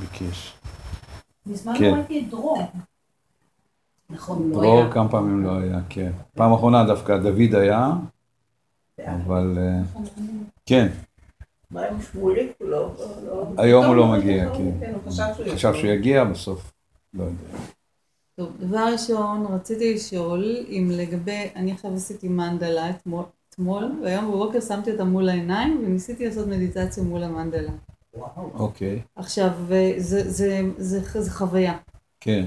ביקש. מזמן כן. לא ראיתי את דרור. נכון, לא דרור היה. כמה פעמים לא היה, כן. פעם אחרונה דווקא דוד היה, אבל אה, כן, מה עם שמוליק? הוא לא... לא- היום הוא לא מגיע, כן. הוא חשב שהוא חשב יבוא. שהוא יגיע בסוף. לא יודע. טוב, דבר ראשון, רציתי לשאול אם לגבי, אני עכשיו עשיתי מנדלה אתמול, והיום בבוקר שמתי אותה מול העיניים וניסיתי לעשות מדיטציה מול המנדלה. אוקיי, עכשיו, אה, זה, זה, זה, זה, זה חוויה. כן,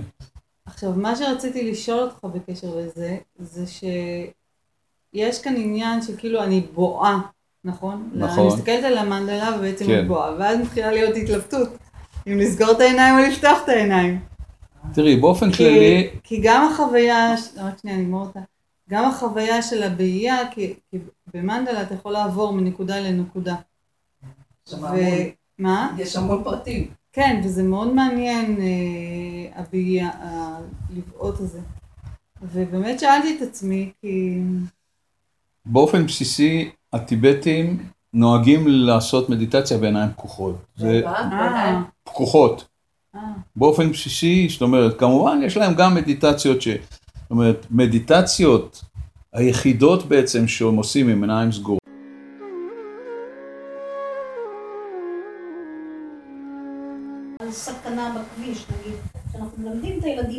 עכשיו, מה שרציתי לשאול אותך בקשר לזה, זה שיש כאן עניין שכאילו אני בואה, נכון? נכון. אני מסתכלת על המנדלה ובעצם כן. אני בואה, ואז מתחילה להיות התלבטות, אם לסגור את העיניים או לפתוח את העיניים. תראי, באופן כי, כללי, כי גם החוויה, ש- רק שנייה, נגמור אותה, גם החוויה של הבהייה, כי, כי במנדלה אתה יכול לעבור מנקודה לנקודה. המון- מה? יש המון פרטים. כן, וזה מאוד מעניין, אה, הבהייה, הלבעוט הזה. ובאמת שאלתי את עצמי, כי... באופן בסיסי, הטיבטים נוהגים לעשות מדיטציה בעיניים פקוחות. זה פקוחות. אה, באופן בסיסי, זאת אומרת, כמובן יש להם גם מדיטציות ש... זאת אומרת, מדיטציות היחידות בעצם שהם עושים עם עיניים סגורות.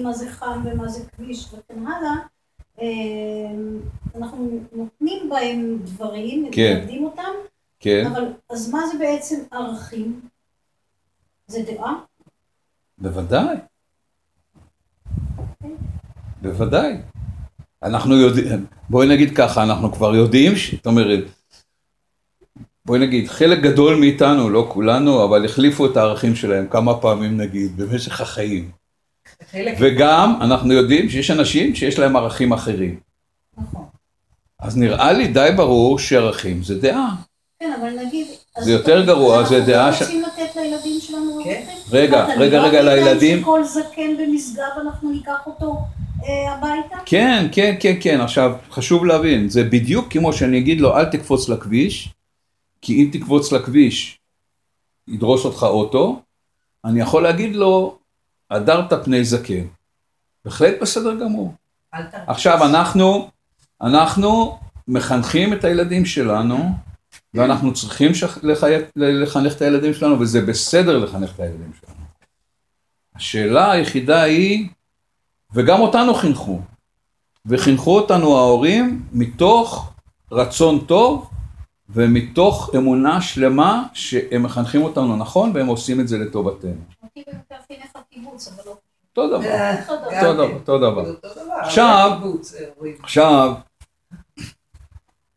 הילדים מה זה חם ומה זה כביש וכן הלאה, אה, אנחנו נותנים בהם דברים, כן. מלמדים אותם, כן, אבל אז מה זה בעצם ערכים? זה דעה? בוודאי. בוודאי. אנחנו יודעים, בואי נגיד ככה, אנחנו כבר יודעים, זאת אומרת, בואי נגיד, חלק גדול מאיתנו, לא כולנו, אבל החליפו את הערכים שלהם כמה פעמים נגיד, במשך החיים. וגם אנחנו יודעים שיש אנשים שיש להם ערכים אחרים. נכון. אז נראה לי די ברור שערכים זה דעה. כן, אבל נגיד... אז זה יותר גרוע, זה דעה ש- אנחנו רוצים לתת לילדים שלנו כן. ערכים? רגע, אתה רגע, לא רגע, להם לילדים. שכל זקן במשגב אנחנו ניקח אותו אה, הביתה? כן, כן, כן, כן. עכשיו, חשוב להבין, זה בדיוק כמו שאני אגיד לו, אל תקפוץ לכביש, כי אם תקפוץ לכביש, ידרוס אותך אוטו, אני יכול להגיד לו, הדרת פני זקן. בהחלט בסדר גמור. עכשיו, אנחנו, אנחנו מחנכים את הילדים שלנו, ואנחנו צריכים לחנך את הילדים שלנו, וזה בסדר לחנך את הילדים שלנו. השאלה היחידה היא, וגם אותנו חינכו, וחינכו אותנו ההורים מתוך רצון טוב, ומתוך אמונה שלמה שהם מחנכים אותנו נכון, והם עושים את זה לטובתנו. אותו דבר, אה, אותו דבר. אותו דבר, אותו דבר. אותו דבר. עכשיו- אה. עכשיו,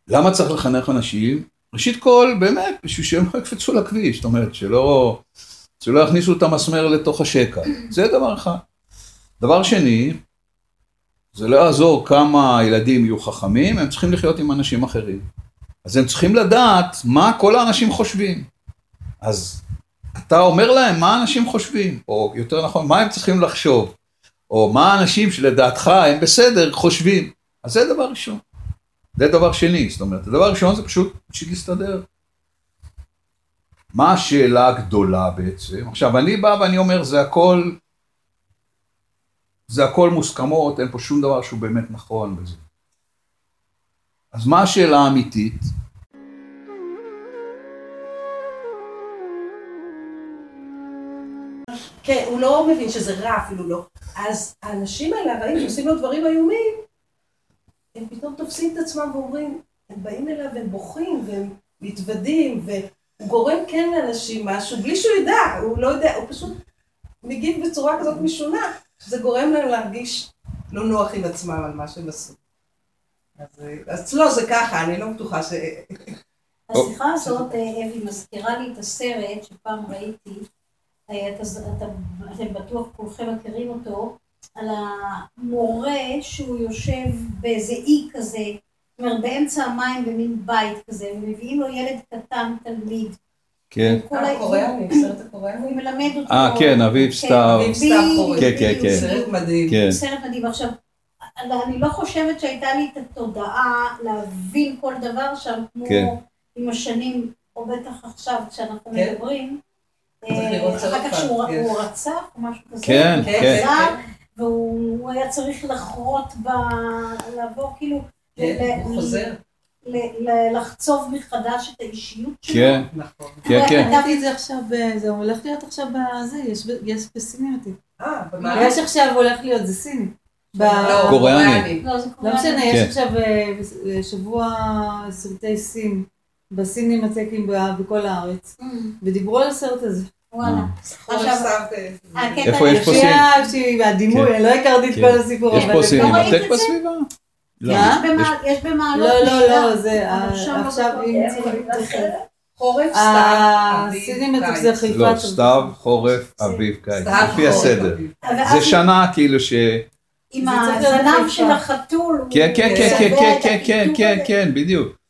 למה צריך לחנך אנשים? ראשית כל, באמת, בשביל שהם לא יקפצו לכביש, זאת אומרת, שלא, שלא יכניסו את המסמר לתוך השקע. זה דבר אחד. דבר שני, זה לא יעזור כמה הילדים יהיו חכמים, הם צריכים לחיות עם אנשים אחרים. אז הם צריכים לדעת מה כל האנשים חושבים. אז אתה אומר להם מה אנשים חושבים, או יותר נכון, מה הם צריכים לחשוב, או מה האנשים שלדעתך הם בסדר חושבים. אז זה דבר ראשון. זה דבר שני, זאת אומרת, הדבר הראשון זה פשוט בשביל להסתדר. מה השאלה הגדולה בעצם? עכשיו, אני בא ואני אומר, זה הכל, זה הכל מוסכמות, אין פה שום דבר שהוא באמת נכון בזה. אז מה השאלה האמיתית? כן, הוא לא מבין שזה רע אפילו לא. אז האנשים האלה, הרעים שעושים לו דברים איומים, הם פתאום תופסים את עצמם ואומרים, הם באים אליו והם בוכים והם מתוודים, והוא גורם כן לאנשים משהו, בלי שהוא ידע, הוא לא יודע, הוא פשוט מגיב בצורה כזאת משונה, שזה גורם להם להרגיש לא נוח עם עצמם על מה שהם עשו. אז, אז לא, זה ככה, אני לא בטוחה ש... השיחה הזאת, אה, אבי, מזכירה לי את הסרט שפעם ראיתי, אתם בטוח כולכם מכירים אותו, על המורה שהוא יושב באיזה אי כזה, זאת אומרת באמצע המים במין בית כזה, ומביאים לו ילד קטן, תלמיד. כן. כל ה- הקוריאני, סרט הקוריאני? הוא מלמד אותו. אה, כן, אביב סתיו. אביב סתיו קורא. כן, כן, כן. סרט מדהים. כן. סרט מדהים. עכשיו, אני לא חושבת שהייתה לי את התודעה להבין כל דבר שם, כמו כן. עם השנים, או בטח עכשיו כשאנחנו כן. מדברים. אחר כך שהוא או משהו כזה. כן, כן, והוא היה צריך לחרות ב... לעבור כאילו... כן, לחצוב מחדש את האישיות שלו. כן, נכון. כן, כן. ראיתי את זה עכשיו, ב- זה הולך להיות עכשיו בזה, יש בסיניוטי. אה, במה? יש עכשיו הולך להיות, זה סין. ב- לא, קוריאני. לא. משנה, יש כן. עכשיו אה, אה, שבוע סרטי סין בסינמטקים ב- בכל הארץ, Mm, ודיברו על הסרט הזה. וואלה. עכשיו עכשיו, שמת... הקטע איפה יש פה סין? הדימוי, אני לא הכרתי את כן. כל הסיפור. יש פה סינמטק? בסביבה? לא. יש יש במעלות. לא, לא, לא, זה אה, לא עכשיו. חורף, סתיו, אביב, קיץ. לא, סתיו, חורף, אביב, קיץ. לפי הסדר. זה שנה כאילו ש... עם הזנב. של החתול. כן, כן, כן, כן, כן, כן, כן, כן. כן, בדיוק.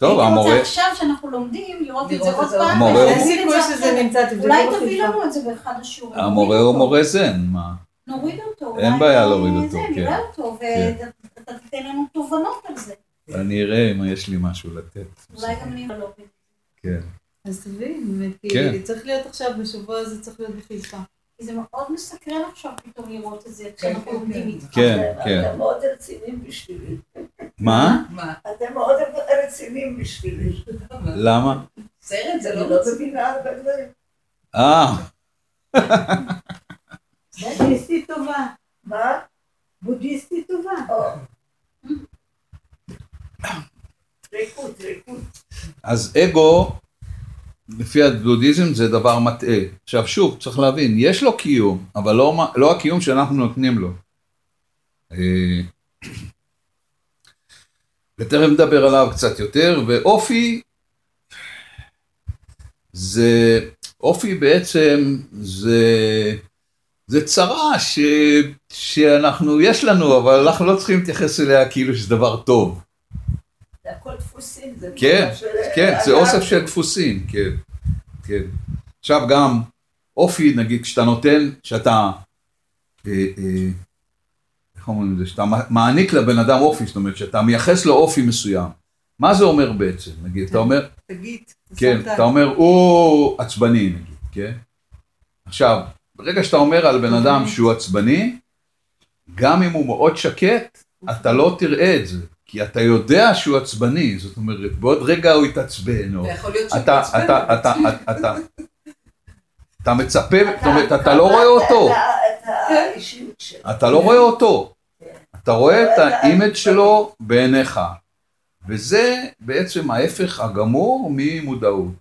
טוב, הייתי המורה... רוצה עכשיו שאנחנו לומדים לראות את זה לראות עוד פעם. אין סיכוי שזה. נמצא, תבדקו אולי. תביא לנו את זה באחד השיעורים. המורה הוא. מורה זן, מה? נוריד אותו. אין בעיה זה- להוריד אותו, כן. נראה אותו, כן. ואתה תיתן לנו תובנות על זה. אני אראה אם יש לי משהו לתת. אולי גם אני לא כן. אז תבין, באמת, כי כן. צריך להיות עכשיו, בשבוע הזה צריך להיות בחיפה. כי זה מאוד מסקרן עכשיו פתאום לראות את זה, כן, כשאנחנו כן, לומדים כן. איתך. כן, אתם- כן. אתם מאוד רציניים בשבילי. מה? מה? אתם מאוד רציניים בשבילי. למה? סרט זה לא לא רציני. מבינה הרבה דברים. אה, בודהיסטית טובה. מה? בודהיסטית טובה. אז אגו, לפי הבודהיזם זה דבר מטעה. עכשיו שוב, צריך להבין, יש לו קיום, אבל לא, לא הקיום שאנחנו נותנים לו. אה, ותכף נדבר עליו קצת יותר, ואופי זה, אופי בעצם זה, זה צרה ש, שאנחנו, יש לנו, אבל אנחנו לא צריכים להתייחס אליה כאילו שזה דבר טוב. זה הכל דפוסים. זה כן, כן, זה אוסף של דפוסים, כן, כן. עכשיו גם אופי, נגיד, כשאתה נותן, שאתה, אה, אה, איך אומרים את זה, שאתה מעניק לבן אדם אופי, זאת אומרת, שאתה מייחס לו אופי מסוים. מה זה אומר בעצם? נגיד, אתה אומר, תגיד. כן, אתה אומר, הוא עצבני, נגיד, כן? עכשיו, ברגע שאתה אומר על בן אדם שהוא עצבני, גם אם הוא מאוד שקט, אתה לא תראה את זה, כי אתה יודע שהוא עצבני, זאת אומרת, בעוד רגע הוא יתעצבן, או ויכול להיות אתה, שתעצבן. אתה, אתה, אתה, אתה, אתה מצפה, זאת אומרת, אתה לא רואה אותו. אתה לא רואה אותו, אתה רואה את האימג' שלו בעיניך, וזה בעצם ההפך הגמור ממודעות.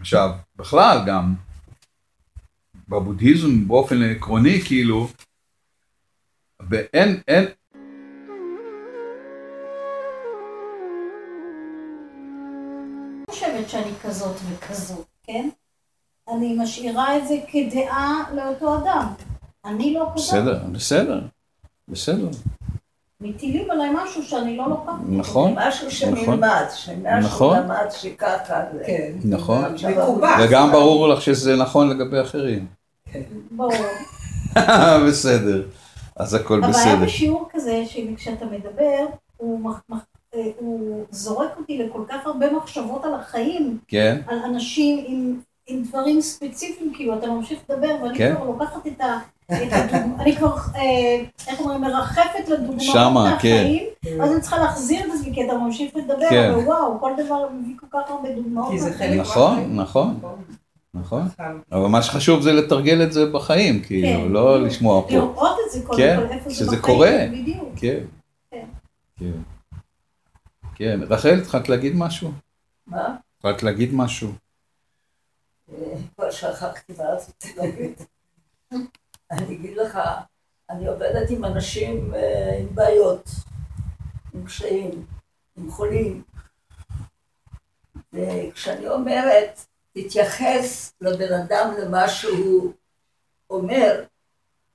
עכשיו, בכלל גם, בבודהיזם באופן עקרוני, כאילו, ואין, אין, כזאת וכזאת, כן? אני משאירה את זה כדעה לאותו אדם. אני לא כזאת. בסדר, בסדר, בסדר, מטילים עליי משהו שאני לא לוקחת. נכון, משהו נכון. שנלמד, שמשהו נכון. למד שככה זה. כן. נכון. וגם ברור לך שזה נכון לגבי אחרים. ברור. בסדר, אז הכל הבעיה בסדר. בשיעור כזה, שכשאתה מדבר, הוא, מח- מח- הוא זורק אותי לכל כך הרבה מחשבות על החיים, כן, על אנשים עם, עם דברים ספציפיים, כאילו, אתה ממשיך לדבר, ואני כן. כבר לוקחת את ה... את הדוג... אני כבר, אה, איך אומרים, מרחפת לדוגמאות שמה, מהחיים, אז אני צריכה להחזיר את עצמי, כי אתה ממשיך לדבר, כן. ווואו, כל דבר מביא כל כך הרבה דוגמאות. כי זה מהחיים. חלק נכון, מהחיים. נכון, נכון. אבל מה שחשוב זה לתרגל את זה בחיים, כאילו, כן. לא לשמוע פה. לראות את זה קודם כן, כל, איפה זה שזה בחיים, קורה. בדיוק. כן, כן. כן. רחל, התחלת להגיד משהו? מה? התחלת להגיד משהו? אה, כבר שכחתי מה רציתי להגיד. אני אגיד לך, אני עובדת עם אנשים אה, עם בעיות, עם קשיים, עם חולים. וכשאני אומרת, תתייחס לבן אדם למה שהוא אומר,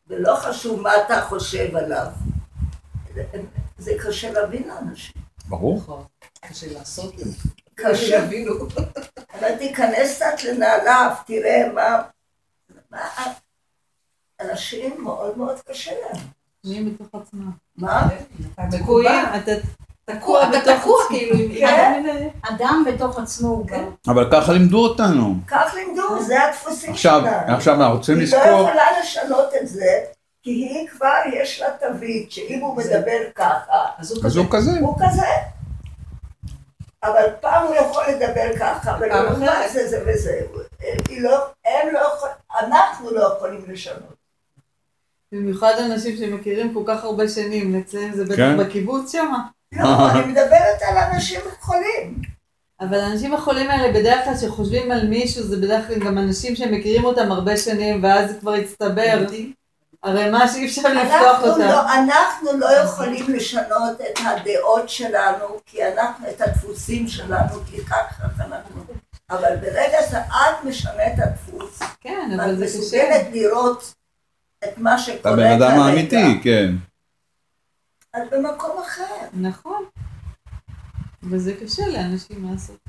ולא חשוב מה אתה חושב עליו. זה קשה להבין לאנשים. ברור. נכון. קשה לעשות את זה. קשה. שיבינו. אבל תיכנס קצת לנעליו, תראה מה... מה... אנשים מאוד מאוד קשה להם. מי בתוך עצמם. מה? תקועים. אתה תקוע, אתה בתוך תקוע עצמך. כאילו. כן. אדם בתוך עצמו גם. אבל ככה לימדו אותנו. כך לימדו זה הדפוסים עכשיו, שלנו. עכשיו אנחנו רוצים היא לא לזכור, יכולה לשנות את זה, כי היא כבר יש לה תווית, שאם הוא מדבר ככה, אז הוא אז כזה. הוא כזה. הוא כזה. אבל פעם הוא יכול לדבר ככה, ולעומת. זה זה וזה. היא לא, הם לא יכולים, אנחנו לא יכולים לשנות. במיוחד אנשים שמכירים כל כך הרבה שנים, אצלם זה בטח כן. בקיבוץ שמה. לא, אני מדברת על אנשים חולים. אבל האנשים החולים האלה בדרך כלל שחושבים על מישהו זה בדרך כלל גם אנשים שמכירים אותם הרבה שנים ואז זה כבר הצטבר. הרי מה שאי אפשר לפתוח אנחנו אותם. לא, אנחנו לא יכולים לשנות את הדעות שלנו, כי אנחנו, את הדפוסים שלנו, כי ככה אנחנו. אבל ברגע שאת משנה את הדפוס, כן, אבל זה קשה. מסוגלת לראות את מה שקורה אתה בן אדם האמיתי, כן. את במקום אחר. נכון. וזה קשה לאנשים לעשות.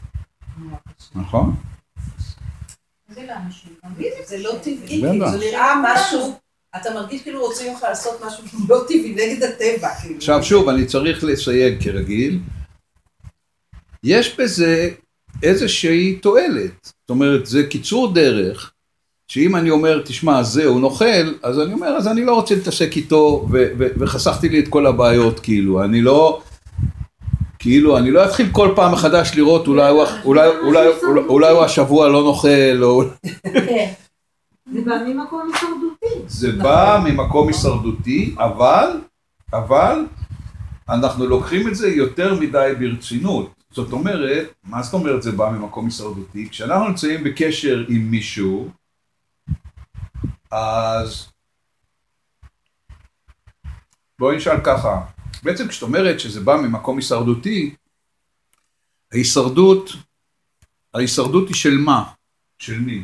נכון. זה לא טבעי, זה נראה משהו, אתה מרגיש כאילו רוצים לך לעשות משהו לא טבעי נגד הטבע, כאילו. עכשיו שוב, אני צריך לסייג כרגיל. יש בזה איזושהי תועלת. זאת אומרת, זה קיצור דרך, שאם אני אומר, תשמע, זה הוא נוכל, אז אני אומר, אז אני לא רוצה להתעסק איתו, וחסכתי לי את כל הבעיות, כאילו, אני לא... כאילו, אני לא אתחיל כל פעם מחדש לראות אולי הוא, אולי השבוע לא נוכל, או... זה בא ממקום הישרדותי. זה בא ממקום הישרדותי, אבל, אבל, אנחנו לוקחים את זה יותר מדי ברצינות. זאת אומרת, מה זאת אומרת זה בא ממקום הישרדותי? כשאנחנו נמצאים בקשר עם מישהו, אז בואי נשאל ככה, בעצם כשאת אומרת שזה בא ממקום הישרדותי, ההישרדות, ההישרדות היא של מה? של מי?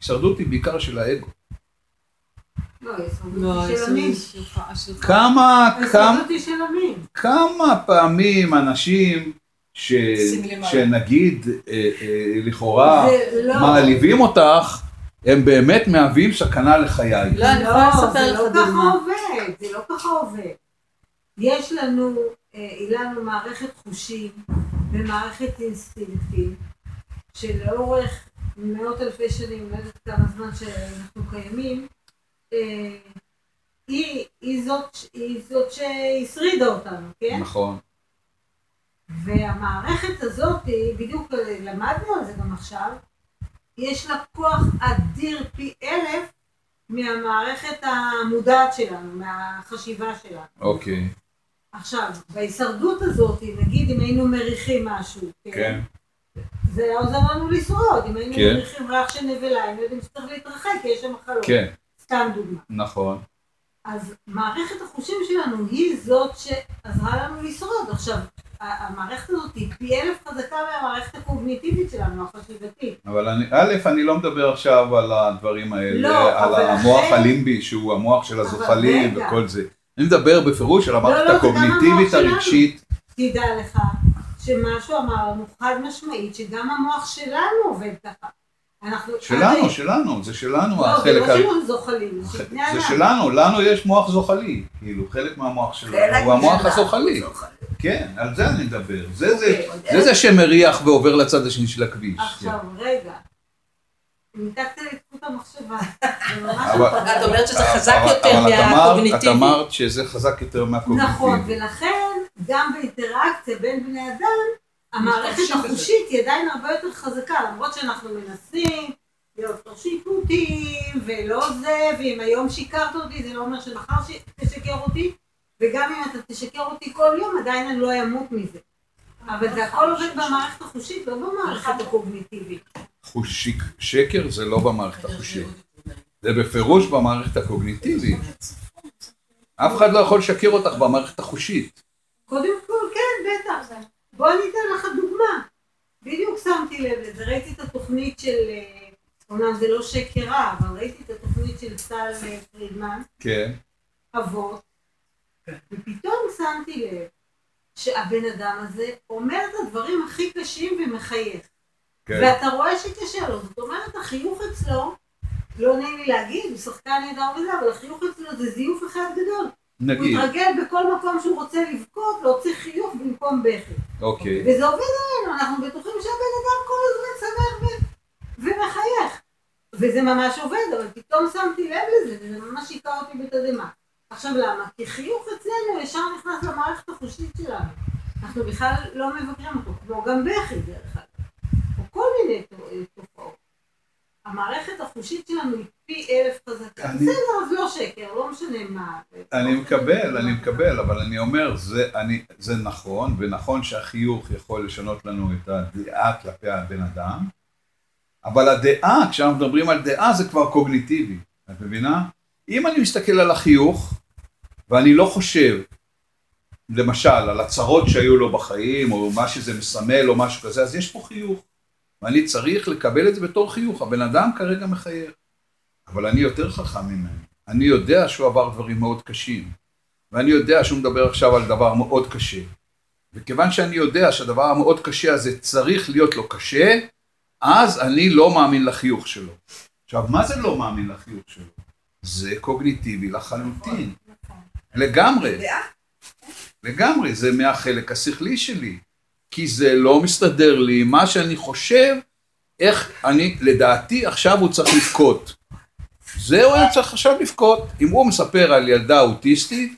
הישרדות היא בעיקר של האגו. לא, לא, הישרדות היא של המין. כמה, כמה, הישרדות היא של המין. כמה פעמים אנשים ש. שנגיד אה, אה, לכאורה זה לא- מעליבים אותך, הם באמת מהווים סכנה לחיי. לא, אני יכולה לא, לספר זה לך לא ככה דוגמה. עובד, זה לא ככה עובד. יש לנו, אה, לנו מערכת חושים ומערכת אינסטינקטים, שלאורך מאות אלפי שנים, לא יודעת כמה זמן שאנחנו קיימים, אה, היא, היא, זאת, היא זאת שהשרידה אותנו, כן? נכון. והמערכת הזאת, בדיוק למדנו על זה גם עכשיו, יש לה כוח אדיר פי אלף מהמערכת המודעת שלנו, מהחשיבה שלנו. אוקיי, עכשיו, בהישרדות הזאת, נגיד אם היינו מריחים משהו, כן. זה היה עוזר לנו לשרוד, אם היינו כן. מריחים ריח של נבלה, היינו יודעים שצריך להתרחק, כי יש שם מחלות. כן, סתם דוגמה. נכון. אז מערכת החושים שלנו היא זאת שעזרה לנו לשרוד. עכשיו, המערכת הזאת היא פי אלף חזקה מהמערכת הקוגניטיבית שלנו, החשיבתית. אבל אני, א', אני לא מדבר עכשיו על הדברים האלה, לא, על המוח לכן- הלימבי שהוא המוח של הזוחלים. וכל זה. אני מדבר בפירוש על המערכת לא, גם הקוגניטיבית שלנו. הרגשית. תדע לך שמשהו אמרנו חד משמעית, שגם המוח שלנו עובד ככה. אנחנו... שלנו, הרי- שלנו, זה שלנו לא, זה החלק לא ה... שלנו זוחלים, זה של בני זה אדם. שלנו, לנו יש מוח זוחלי, כאילו חלק מהמוח שלנו הוא המוח הזוחלי, זוחלי. כן, על זה אני מדבר, זה זה, אוקיי, זה זה שמריח ועובר לצד השני של הכביש, עכשיו, רגע. ניתקת לי את אבל- לא את אומרת שזה חזק יותר מהקוגניטיבי. את אמרת שזה חזק יותר מהקוגניטיבי, נכון, ולכן גם באינטראקציה בין בני אדם, המערכת. החושית היא עדיין הרבה יותר חזקה, למרות שאנחנו מנסים להיות לא שיפוטיים ולא זה, ואם היום שיקרת אותי זה לא אומר שמחר תשקר אותי, וגם אם אתה תשקר אותי כל יום עדיין אני לא אמות מזה. אבל זה הכל עובד במערכת החושית, לא במערכת הקוגניטיבית. חושיק, שקר זה לא במערכת החושית, זה בפירוש במערכת הקוגניטיבית, אף אחד לא יכול לשקר אותך במערכת החושית, קודם כל, כן, בטח. בוא אני אתן לך דוגמה. בדיוק שמתי לב לזה, ראיתי את התוכנית של, אה, אומנם זה לא שקר רע, אבל ראיתי את התוכנית של סל אה, פרידמן, כן, אבות, ופתאום שמתי לב שהבן אדם הזה אומר את הדברים הכי קשים ומחייך. כן, ואתה רואה שקשה לו, זאת אומרת, החיוך אצלו, לא נעים לי להגיד, הוא שחקן נהדר וזה, אבל החיוך אצלו זה זיוף אחד גדול. הוא נגיד, התרגל בכל מקום שהוא רוצה לבכות, להוציא חיוך במקום בכי. אוקיי, וזה עובד עלינו, אנחנו בטוחים שהבן אדם כל הזמן שמח ו- ומחייך. וזה ממש עובד, אבל פתאום שמתי לב לזה, וזה ממש היכה אותי בתדהמה. עכשיו למה? כי חיוך אצלנו ישר נכנס למערכת החושית שלנו. אנחנו בכלל לא מבקרים אותו, כמו גם בכי דרך אגב, מיני תו- תופעות. המערכת החושית שלנו היא פי אלף חזקה. אני- בסדר, אז לא שקר, לא משנה מה. אני מקבל, אני מקבל, אבל אני אומר, זה, אני, זה נכון, ונכון שהחיוך יכול לשנות לנו את הדעה כלפי הבן אדם, אבל הדעה, כשאנחנו מדברים על דעה, זה כבר קוגניטיבי, את מבינה? אם אני מסתכל על החיוך, ואני לא חושב, למשל, על הצרות שהיו לו בחיים, או מה שזה מסמל, או משהו כזה, אז יש פה חיוך. ואני צריך לקבל את זה בתור חיוך. הבן אדם כרגע מחייך. אבל אני יותר חכם ממנו. אני יודע שהוא עבר דברים מאוד קשים. ואני יודע שהוא מדבר עכשיו על דבר מאוד קשה. וכיוון שאני יודע שהדבר המאוד קשה הזה צריך להיות לו קשה, אז אני לא מאמין לחיוך שלו. עכשיו, מה זה לא מאמין לחיוך שלו? זה קוגניטיבי לחלוטין. לגמרי. דעה? לגמרי, זה מהחלק השכלי שלי. כי זה לא מסתדר לי מה שאני חושב, איך אני, לדעתי עכשיו הוא צריך לבכות. זהו, הוא צריך עכשיו לבכות. אם הוא מספר על ילדה אוטיסטית.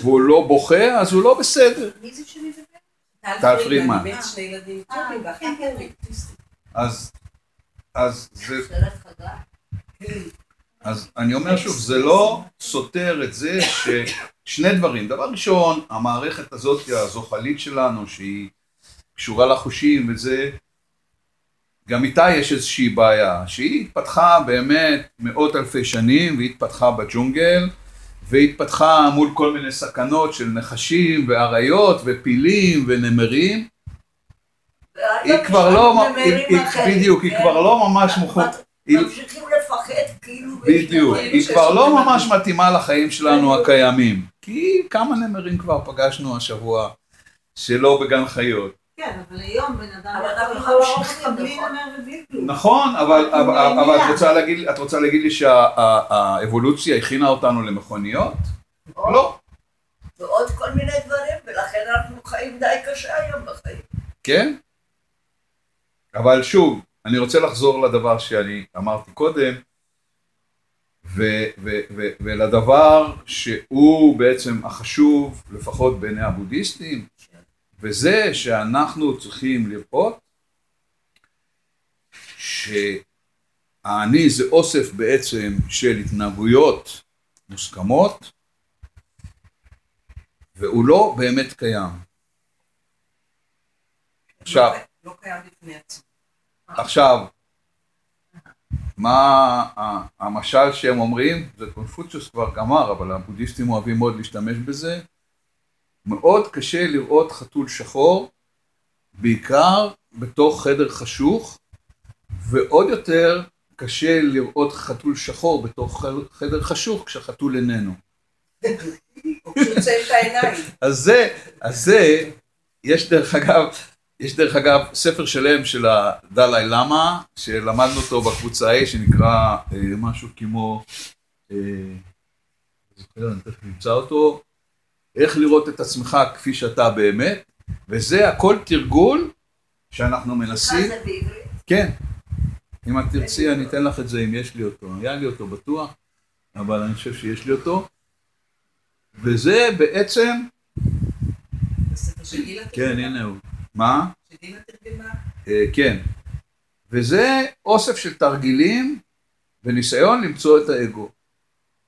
והוא לא בוכה, אז הוא לא בסדר. מי זה שמדבר? טל פרידמן. אה, כן, כן. אז, אז זה. אז אני אומר שוב, זה לא סותר את זה ששני דברים. דבר ראשון, המערכת הזאת הזוחלית שלנו, שהיא קשורה לחושים וזה, גם איתה יש איזושהי בעיה, שהיא התפתחה באמת מאות אלפי שנים, והיא התפתחה בג'ונגל, והיא התפתחה מול כל מיני סכנות של נחשים ואריות ופילים ונמרים. היא כבר לא, בדיוק, היא כבר לא ממש מוכנה. היא- ממשיכים לפחד כאילו... בדיוק, היא כבר לא ממש מתאימה לחיים שלנו הקיימים. כי כמה נמרים כבר פגשנו השבוע שלא בגן חיות. כן, אבל היום בן אדם אבל אנחנו יכול לא להמשיך אוכלים, בלי נכון. נמר ובלי כלום. נכון, אבל, את, רוצה להגיד, לי שהאבולוציה הכינה אותנו למכוניות? לא. ועוד כל מיני דברים, ולכן אנחנו חיים די קשה היום בחיים. כן? אבל שוב, אני רוצה לחזור לדבר שאני אמרתי קודם, ולדבר שהוא בעצם החשוב, לפחות בעיני הבודהיסטים, וזה שאנחנו צריכים לראות שהאני זה אוסף בעצם של התנהגויות מוסכמות, והוא לא באמת קיים. עכשיו, לא קיים בפני עצמו. עכשיו, מה המשל שהם אומרים, זה קונפוציוס כבר גמר, אבל הבודהיסטים אוהבים מאוד להשתמש בזה, מאוד קשה לראות חתול שחור, בעיקר בתוך חדר חשוך, ועוד יותר קשה לראות חתול שחור בתוך חדר חשוך כשהחתול איננו. אז זה, אז זה, יש דרך אגב, יש דרך אגב ספר שלם של הדלאי למה, שלמדנו אותו בקבוצה A, שנקרא אה, משהו כמו, אה, זוכר, אני תכף נמצא אותו, איך לראות את עצמך כפי שאתה באמת, וזה הכל תרגול שאנחנו מה מנסים, זה בעברית? כן, אם את תרצי אני אתן לך את זה אם יש לי אותו, היה לי אותו בטוח, אבל אני חושב שיש לי אותו, וזה בעצם, כן. הנה הוא, מה? שגילה תרגמה. אה, כן. וזה אוסף של תרגילים וניסיון למצוא את האגו.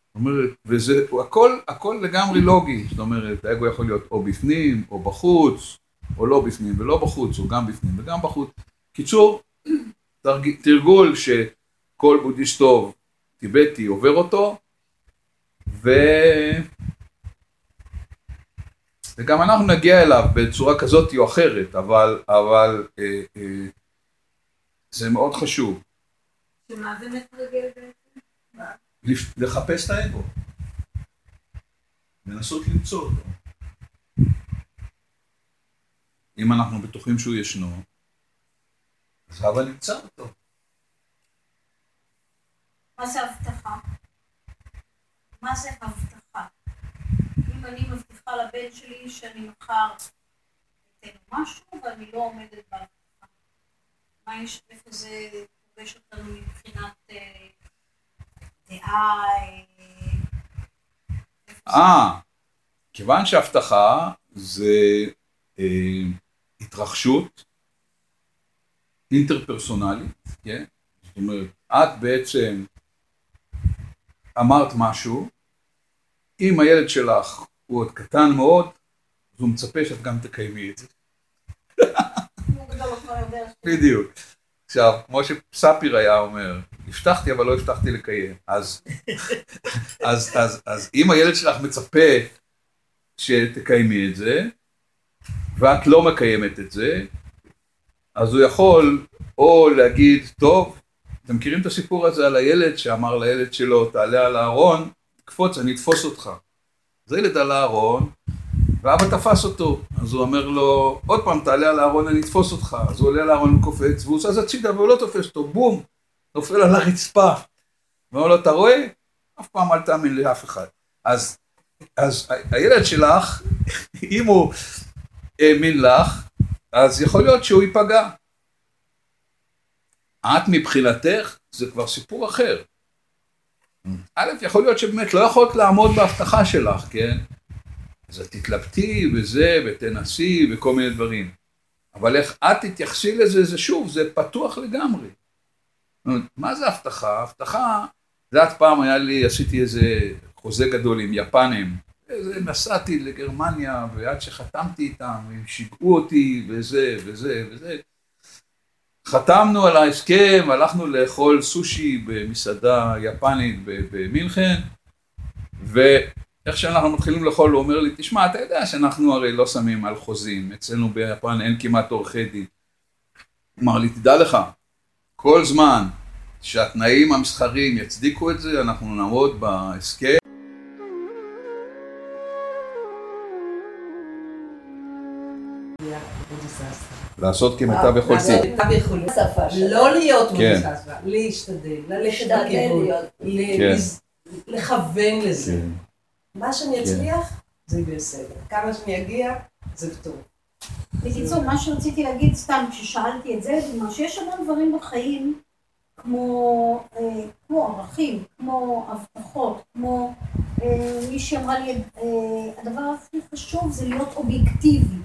זאת אומרת, וזה הכל, הכל לגמרי לוגי, זאת אומרת, האגו יכול להיות או בפנים או בחוץ, או לא בפנים ולא בחוץ, או גם בפנים וגם בחוץ. קיצור, תרג, תרגול שכל בודהיסט טוב טיבטי עובר אותו, ו... וגם אנחנו נגיע אליו בצורה כזאת או אחרת, אבל, אבל אה, אה, זה מאוד חשוב. שמה זה מתרגל בעצם? לחפש את האגו. לנסות למצוא אותו. אם אנחנו בטוחים שהוא ישנו, אז הבה נמצא אותו. מה זה הבטחה? מה זה הבטחה? אני מבטיחה לבן שלי שאני מחר אתן לו משהו ואני לא עומדת בהבטחה, מה יש, איפה זה פוגש אותנו מבחינת אה, דעה, אה, אה, כיוון שהבטחה זה אה, התרחשות אינטרפרסונלית, כן? זאת אומרת, את בעצם אמרת משהו, אם הילד שלך הוא עוד קטן מאוד, אז הוא מצפה שאת גם תקיימי את זה. בדיוק. עכשיו, כמו שספיר היה אומר, הבטחתי אבל לא הבטחתי לקיים. אז, אז, אז, אז אם הילד שלך מצפה שתקיימי את זה, ואת לא מקיימת את זה, אז הוא יכול או להגיד, טוב, אתם מכירים את הסיפור הזה על הילד שאמר לילד שלו, תעלה על הארון, קפוץ, אני אתפוס אותך. אז הילד על הארון, ואבא תפס אותו, אז הוא אומר לו, עוד פעם תעלה על הארון אני אתפוס אותך, אז הוא עולה על הארון וקופץ, והוא זז הצידה והוא לא תופס אותו, בום, נופל על הרצפה. ואומר לו, אתה רואה? אף פעם אל תאמין לאף אחד. אז, אז הילד שלך, אם הוא האמין לך, אז יכול להיות שהוא ייפגע. את מבחינתך, זה כבר סיפור אחר. א', יכול להיות שבאמת לא יכולת לעמוד בהבטחה שלך, כן? אז את תתלבטי וזה, ותנסי, וכל מיני דברים. אבל איך את תתייחסי לזה, זה שוב, זה פתוח לגמרי. מה זה הבטחה? הבטחה, את יודעת, פעם היה לי, עשיתי איזה חוזה גדול עם יפנים. איזה, נסעתי לגרמניה, ועד שחתמתי איתם, הם שיגעו אותי, וזה, וזה, וזה. חתמנו על ההסכם, הלכנו לאכול סושי במסעדה יפנית במינכן, ואיך שאנחנו מתחילים לאכול, הוא אומר לי, תשמע, אתה יודע שאנחנו הרי לא שמים על חוזים, אצלנו ביפן אין כמעט עורכי דין. הוא אמר לי, תדע לך, כל זמן שהתנאים המסחריים יצדיקו את זה, אנחנו נעמוד בהסכם. לעשות כמיטב יכולתי. לעשות כמיטב יכולתי. לא להיות כן. מבוסס, להשתדל, ללכת בכיוון, כן. לכוון לזה. כן. מה שאני אצליח, זה בסדר. כמה שאני אגיע, זה טוב. בקיצור, מה שרציתי להגיד סתם כששאלתי את זה, זה מה שיש המון דברים בחיים, כמו, אה, כמו ערכים, כמו הבטחות, כמו אה, מישהי אמרה לי, אה, הדבר הכי חשוב זה להיות אובייקטיבי.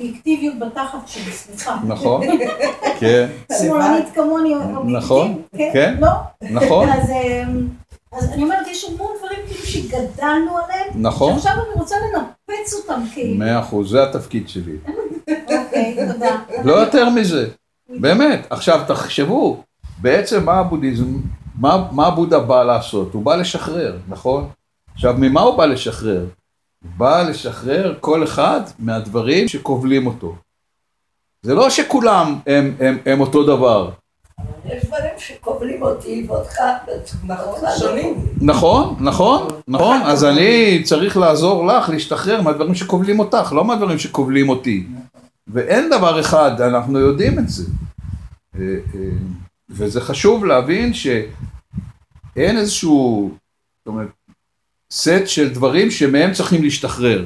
אובייקטיביות בתחת שלי, סליחה. נכון, כן, שמאלנית כמוני אובייקטיבית. נכון, כן. לא? נכון, אז, אה, אז אני אומרת, יש המון דברים כאילו שגדלנו עליהם, נכון, שעכשיו אני רוצה לנפץ אותם כאילו. מאה אחוז, זה התפקיד שלי. אוקיי, תודה. לא יותר מזה, באמת. עכשיו תחשבו, בעצם מה הבודהיזם, מה, מה הבודה בא לעשות? הוא בא לשחרר, נכון? עכשיו, ממה הוא בא לשחרר? בא לשחרר כל אחד מהדברים שכובלים אותו. זה לא שכולם הם, הם, הם אותו דבר. אבל יש דברים שכובלים אותי ואותך. נכון, ואותך שונים. כובלים. נכון, נכון, נכון, אז אני צריך לעזור לך להשתחרר מהדברים שכובלים אותך, לא מהדברים שכובלים אותי. ואין דבר אחד, אנחנו יודעים את זה. אה, אה, וזה חשוב להבין שאין איזשהו, זאת אומרת, סט של דברים שמהם צריכים להשתחרר.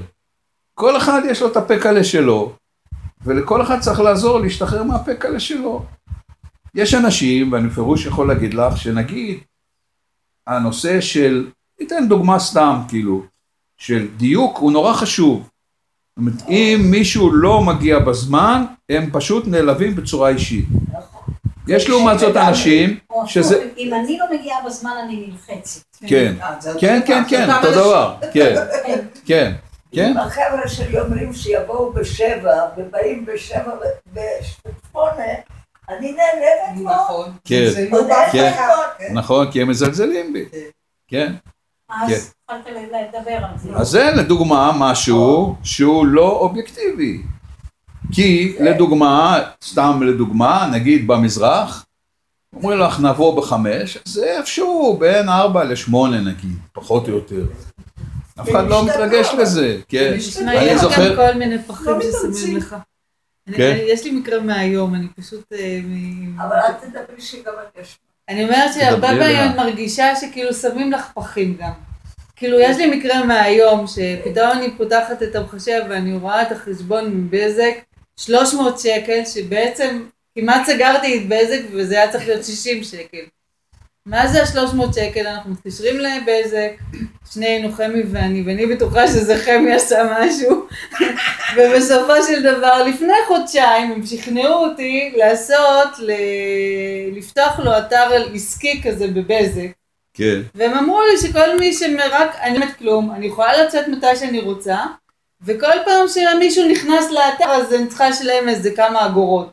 כל אחד יש לו את הפקלה שלו, ולכל אחד צריך לעזור להשתחרר מהפקלה שלו. יש אנשים, ואני בפירוש יכול להגיד לך, שנגיד, הנושא של, ניתן דוגמה סתם, כאילו, של דיוק הוא נורא חשוב. זאת אומרת, אם מישהו לא מגיע בזמן, הם פשוט נעלבים בצורה אישית. נכון. יש לעומת זאת אנשים, שזה- אם אני לא מגיעה בזמן אני נלחצת. כן, אה, כן, כן, כן, אותו אנשים. דבר, כן, כן, כן, החבר'ה שלי אומרים שיבואו בשבע ובאים בשבע ו- בשמונה, אני נעלבת מאוד. נכון. כן. לא כן. נכון, כי הם מזלזלים בי, כן. אז התחלת לדבר על זה. אז זה לדוגמה משהו שהוא לא אובייקטיבי. כי לדוגמה, סתם לדוגמה, נגיד במזרח, אומרים לך נבוא בחמש, זה איפשהו בין ארבע לשמונה נגיד, פחות או יותר. אף אחד לא מתרגש לזה, כן. אני זוכר- גם כל מיני פחים לא ששמים. לך. אני- כן. יש לי מקרה מהיום, אני פשוט... אה, אבל אל תדברי שגם אני אשמע. אני אומרת שהרבה פעמים. אני מרגישה שכאילו שמים לך פחים גם. כאילו יש לי מקרה מהיום שפתאום אני פותחת את המחשב ואני רואה את החשבון מבזק 300 שקל שבעצם כמעט סגרתי את בזק וזה היה צריך להיות 60 שקל. מה זה ה-300 שקל? אנחנו מתקשרים לבזק, שנינו, חמי ואני, ואני בטוחה שזה חמי עשה משהו, ובסופו של דבר, לפני חודשיים הם שכנעו אותי לעשות, ל- לפתוח לו אתר עסקי כזה בבזק. כן. והם אמרו לי שכל מי שרק, אני אומרת כלום, אני יכולה לצאת מתי שאני רוצה, וכל פעם שמישהו נכנס לאתר אז אני צריכה לשלם איזה כמה אגורות.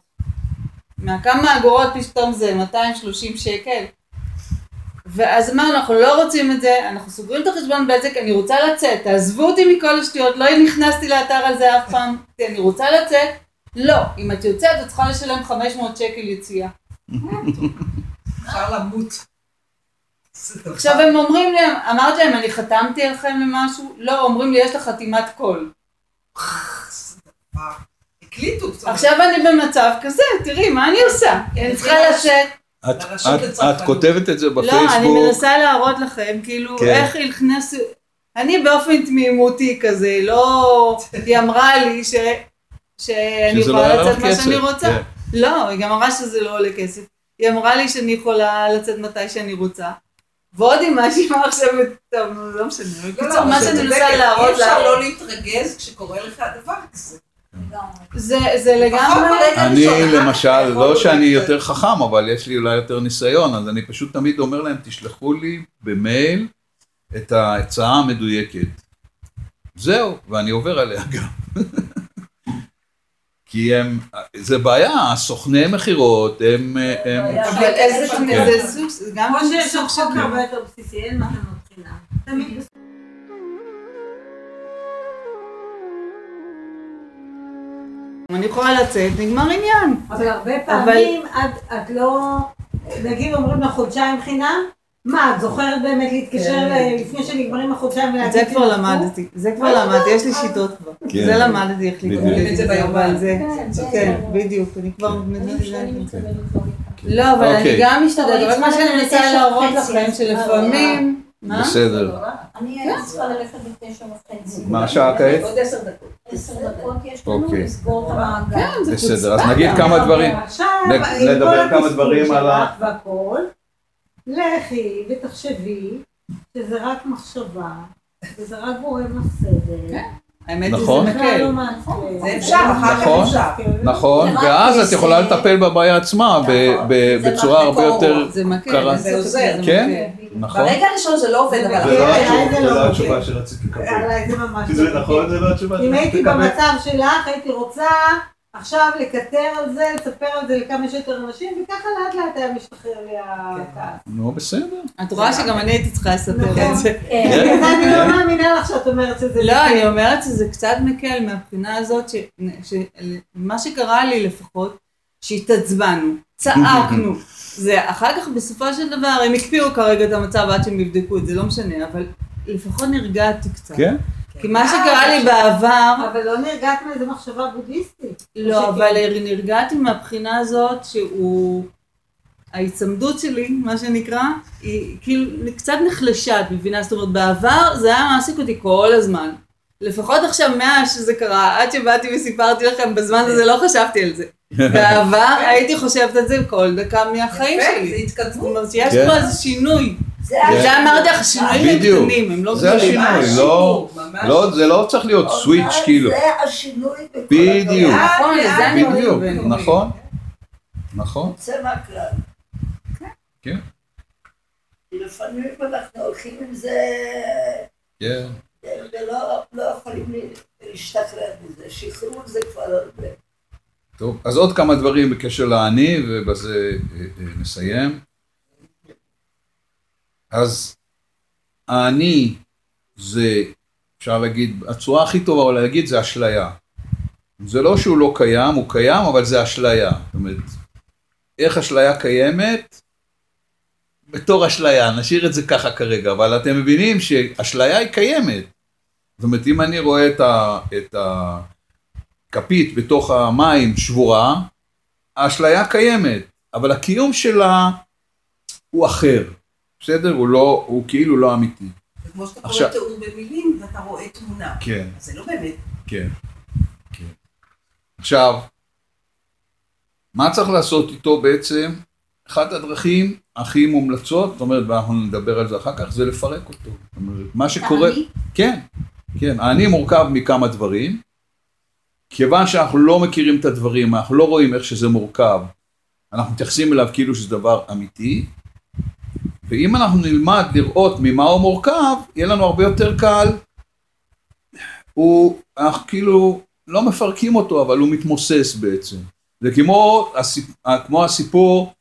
מהכמה אגורות פתאום זה 230 שקל. ואז אמרנו, אנחנו לא רוצים את זה, אנחנו סוגרים את החשבון בזק, אני רוצה לצאת, תעזבו אותי מכל השטויות, לא נכנסתי לאתר הזה אף פעם, אני רוצה לצאת. לא, אם את יוצאת את צריכה לשלם 500 שקל יציאה. אפשר למות. עכשיו הם אומרים לי, אמרתי להם, אני חתמתי עליכם למשהו? לא, אומרים לי, יש לך חתימת קול. הקליטו קצת. עכשיו אני במצב כזה, תראי, מה אני עושה? אני צריכה לצאת. את- את-. את כותבת את זה לא, אני בפייסבוק, מנסה להראות לכם, כאילו, כן. איך הכנסו... אני באופן תמימותי כזה, לא... היא אמרה לי ש... שאני לא יכולה היה לצאת מה כסף. שאני רוצה. כן. לא, היא גם אמרה שזה לא עולה כסף. היא אמרה לי שאני יכולה לצאת מתי שאני רוצה. ועוד היא מאשימה עכשיו. טוב, לא משנה. לא, בקיצור, לא, מה אבל שאני מנסה להראות אי אפשר לה... לא להתרגז כשקורה לך דבר כזה. זה זה לגמרי... אני אה, למשל, לא שאני יותר חכם, אבל יש לי אולי יותר ניסיון, אז אני פשוט תמיד אומר להם, תשלחו לי במייל את ההצעה המדויקת. זהו, ואני עובר עליה גם. כי הם, זה בעיה, סוכני מכירות, הם, הם, אבל איזה... כן. זה סוג... זה גם כמו שיש סוג של... חוק הרבה יותר בסיסי, אין מתנות חינם. אני יכולה לצאת, נגמר עניין. אבל הרבה פעמים את, את לא, נגיד אומרים לך חודשיים חינם, מה, את זוכרת באמת להתקשר ל- לפני שנגמרים החודשיים את ולהגיד... זה כבר? למדתי, זה כבר למדתי, יש לי שיטות כבר. כן. זה למדתי איך. להתמודד את זה ביומן. אבל זה... כן, כן, בדיוק, אני כבר... לא, אבל אני אוקיי. גם משתדלת, אבל רק מה שאני מנסה להראות לכם שלפעמים... מה? בסדר. אני צריכה ללכת בתשע וחצי. מה השעה כעת? עוד עשר דקות. עשר דקות יש לנו אוקיי. לסגור את המעגל. כן, בסדר, אז נגיד. כמה דברים. עכשיו, עם נדבר כל כמה דברים על ה- שלך והכל, לכי ותחשבי שזה רק מחשבה, וזה רק גורם לך סבל. האמת היא נכון. לא מקל. מעצבן. זה אפשר, אחר כך נכון. אפשר. נכון, ואז את יכולה לטפל בבעיה עצמה נכון. בצורה הרבה יותר, זה מקל. קרה. זה עוזר. כן? מקל. נכון? ברגע הראשון זה לא עובד, אבל... זה לא התשובה- זה לא התשובה. שרציתי לקבל. זה ממש כי זה לא נכון, עובד. זה לא התשובה אם שרציתי הייתי לקבל. במצב שלך, הייתי רוצה עכשיו לקטר על זה, לספר על זה לכמה שיותר אנשים, וככה לאט לאט היה משתחרר לי הכעס. נו, בסדר. את רואה שגם אני הייתי צריכה לספר נכון. את זה. כן. בגלל זה אני לא מאמינה לך שאת אומרת שזה... לא, מקל. אני אומרת שזה קצת מקל מהבחינה הזאת, ש- שמה שקרה לי לפחות, שהתעצבנו, צעקנו. זה אחר כך בסופו של דבר הם הקפיאו כרגע את המצב עד שהם יבדקו את זה, לא משנה, אבל לפחות נרגעתי קצת. כן? כי מה שקרה לי בעבר, אבל לא נרגעת מאיזה מחשבה בודהיסטית. לא. אבל נרגעתי מהבחינה הזאת שהוא, ההיצמדות שלי, מה שנקרא, היא כאילו קצת נחלשה, את מבינה? זאת אומרת, בעבר זה היה מעסיק אותי כל הזמן. לפחות עכשיו מאז שזה קרה, עד שבאתי וסיפרתי לכם, בזמן הזה לא חשבתי על זה. בעבר הייתי חושבת על זה כל דקה מהחיים שלי. זה זאת התקדמות. אומרת שיש כן. פה איזה שינוי. זה כן. אמרתי לך, שינויים הם בדיוק. קטנים, הם לא זה גדולים. השינוי, ממש לא- לא, זה לא צריך להיות סוויץ' כאילו. זה השינוי בכל בדיוק. הדברים. נכון, אני לאט, בדיוק. נכון. נכון. יוצא מהכלל. כן. לפעמים אנחנו הולכים עם זה, כן. ולא לא יכולים להשתחרר מזה. שחרור זה כבר הרבה. טוב, אז עוד כמה דברים בקשר לאני, ובזה אה, אה, נסיים. אז האני זה, אפשר להגיד, הצורה הכי טובה אולי להגיד זה אשליה. זה לא שהוא לא קיים, הוא קיים, אבל זה אשליה. זאת אומרת, איך אשליה קיימת? בתור אשליה, נשאיר את זה ככה כרגע, אבל אתם מבינים שאשליה היא קיימת. זאת אומרת, אם אני רואה את, ה, הכפית בתוך המים שבורה, האשליה קיימת, אבל הקיום שלה הוא אחר, בסדר? הוא לא, הוא כאילו לא אמיתי. זה כמו שאתה עכשיו- קורא תיאור במילים ואתה רואה תמונה. כן. אז זה לא באמת. כן, כן. עכשיו, מה צריך לעשות איתו בעצם? אחת הדרכים הכי מומלצות, זאת אומרת, ואנחנו נדבר על זה אחר כך, זה לפרק אותו. זאת אומרת, מה שקורה... האני? כן, כן, האני מורכב מכמה דברים. כיוון שאנחנו לא מכירים את הדברים, אנחנו לא רואים איך שזה מורכב, אנחנו מתייחסים אליו כאילו שזה דבר אמיתי, ואם אנחנו נלמד לראות ממה הוא מורכב, יהיה לנו הרבה יותר קל. הוא, אנחנו כאילו לא מפרקים אותו, אבל הוא מתמוסס בעצם. זה כמו, הסיפ, כמו הסיפור,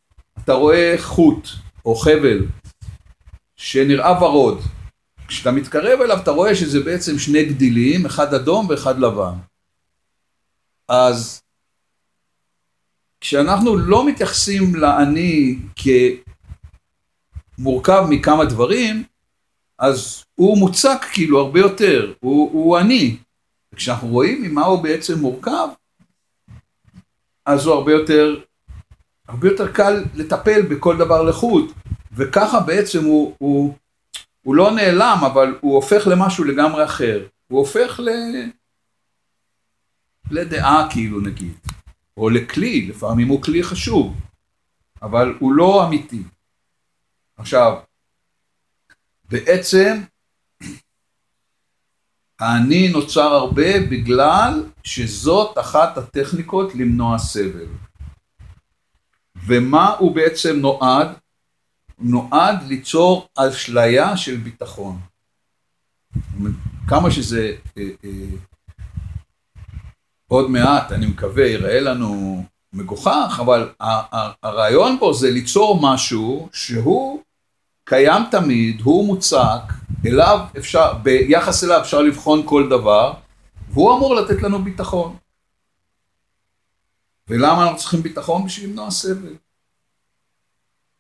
אתה רואה חוט או חבל שנראה ורוד. כשאתה מתקרב אליו אתה רואה שזה בעצם שני גדילים, אחד אדום ואחד לבן. אז כשאנחנו לא מתייחסים לאני כמורכב מכמה דברים, אז הוא מוצק כאילו הרבה יותר, הוא, הוא אני. וכשאנחנו רואים ממה הוא בעצם מורכב, אז הוא הרבה יותר, הרבה יותר קל לטפל בכל דבר לחוד, וככה בעצם הוא, הוא, הוא לא נעלם, אבל הוא הופך למשהו לגמרי אחר. הוא הופך ל... לדעה כאילו נגיד, או לכלי, לפעמים הוא כלי חשוב, אבל הוא לא אמיתי. עכשיו, בעצם האני נוצר הרבה בגלל שזאת אחת הטכניקות למנוע סבל. ומה הוא בעצם נועד? נועד ליצור אשליה של ביטחון. כמה שזה אה, אה, עוד מעט, אני מקווה, ייראה לנו מגוחך, אבל הרעיון פה זה ליצור משהו שהוא קיים תמיד, הוא מוצק, אליו אפשר, ביחס אליו אפשר לבחון כל דבר, והוא אמור לתת לנו ביטחון. ולמה אנחנו צריכים ביטחון? בשביל למנוע סבל.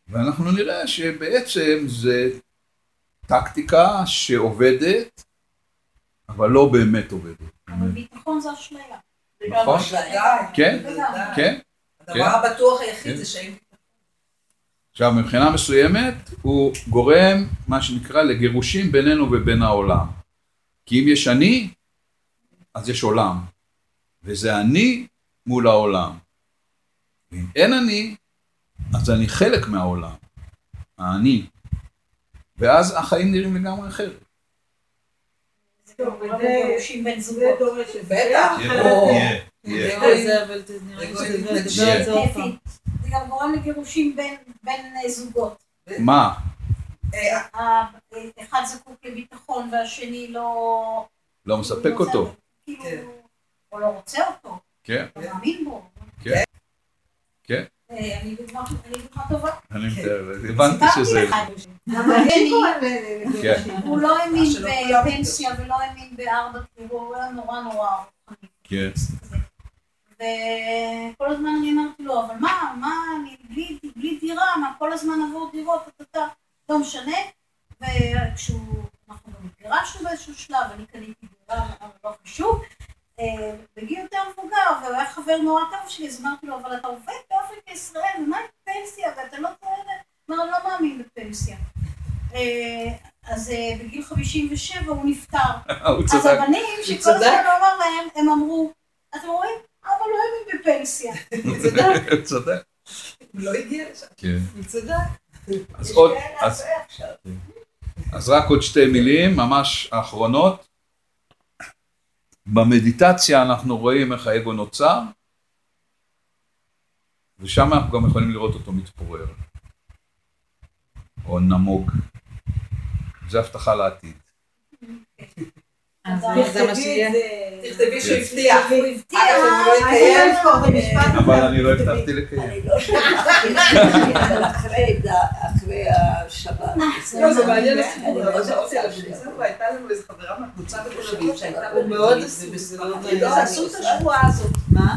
ואנחנו נראה שבעצם זה טקטיקה שעובדת, אבל לא באמת עובדת. אבל ביטחון זה אשליה. נכון? כן, לגמרי. כן. הדבר הבטוח היחיד כן. זה שאין... עכשיו, מבחינה מסוימת, הוא גורם, מה שנקרא, לגירושים בינינו ובין העולם. כי אם יש אני, אז יש עולם. וזה אני מול העולם. ואם אין אני, אז אני חלק מהעולם. האני. ואז החיים נראים לגמרי אחרת. בטח. גם גורם לגירושים בין- בין אה, זוגות. מה? אה, אחד זקוק לביטחון והשני לא... לא מספק רוצה- אותו. כאילו, כן. או לא רוצה אותו, כן, לא מאמין בו. כן. כן. אה, אני דוגמה דוגמה טובה. אני מתאר, הבנתי שזה... כן. הוא לא האמין בפנסיה ולא האמין בארבע, הוא היה נורא נורא רוחני. כן. וכל הזמן אני אמרתי לו, אבל מה, מה, אני בלי, בלי דירה, מה, כל הזמן עבור דירות, אתה, אתה, לא משנה. וכשהוא, אנחנו גם התגרשנו באיזשהו שלב, אני קניתי דירה, אבל לא חשוב. אה, בגיל יותר מבוגר, והוא היה חבר נורא טוב שלי, אז אמרתי לו, אבל אתה עובד באפריקה ישראל, ומה עם פנסיה, ואתה לא הוא אמר, אני לא מאמין בפנסיה. אה, אז אה, בגיל 57 הוא נפטר. הוא אז. הבנים שכל. הזמן הוא אמר להם, הם אמרו, אתם רואים? אבא לא האמין בפנסיה. הוא צדק. הוא לא הגיע לשם. כן. הוא צדק. אז עוד, אז- עכשיו. אז רק עוד שתי מילים, ממש האחרונות. במדיטציה אנחנו רואים איך האגו נוצר, ושם אנחנו גם יכולים לראות אותו מתפורר, או נמוג. זה הבטחה לעתיד. זה מה שיהיה. את זה. תכתבי שהוא הבטיח. הוא הבטיח, לא אני לא אזכור את המשפט. אבל אני לא. הבטחתי לקיים. לא אחרי השבת. לא, זה מעניין אני הסיפור. הייתה לנו איזו חברה מהקבוצה בתל אביב שהייתה הוא מאוד לא לא. עשו את השבועה הזאת. מה?